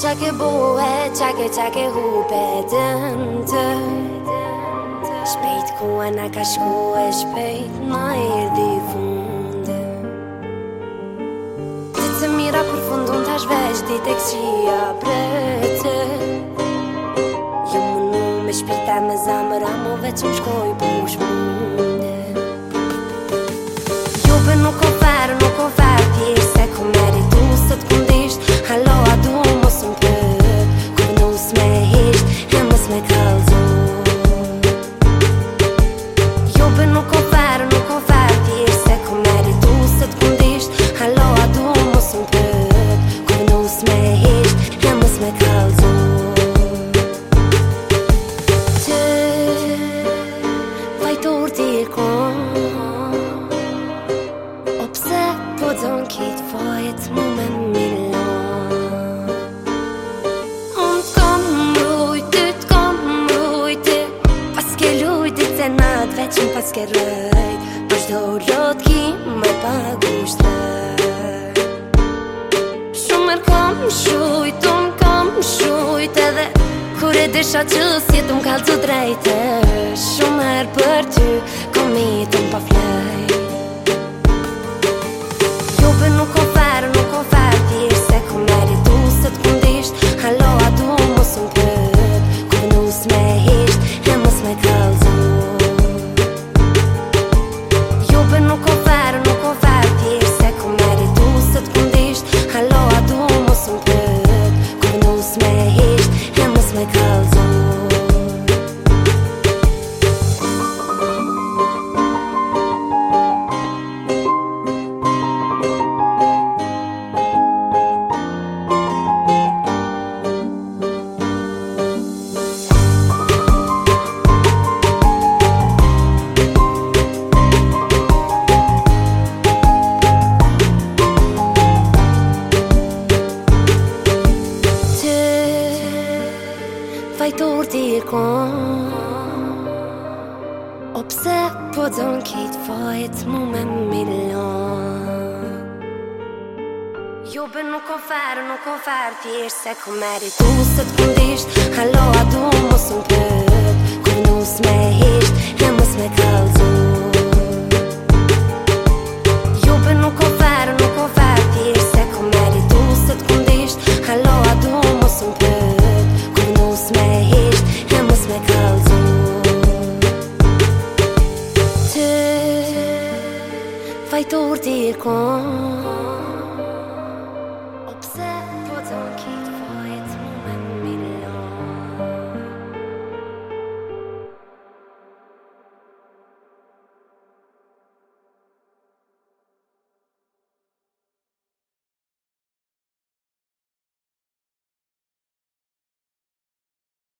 qa ke bohe, qa ke qa ke hupe dënë Shpejt kua na ka shku e shpejt na erdi funde Ditë se mira kur fundun tash vesh dit e këqia brete Jo më me shpirta me veç më shkoj push munde Jo be nuk o farë, nuk o farë nat veqin pas ke rëjt Për shdo lot ki me pagu shtrëjt Shumë kom shujt, unë kom shujt edhe Kur e desha që si t'um kalë të drejtë Shumë mërë për ty, my hips and what's my color. con Observozon két-fajt moment million Io ben non confar, non confarti e se com'eri tu se tu Vai tordir com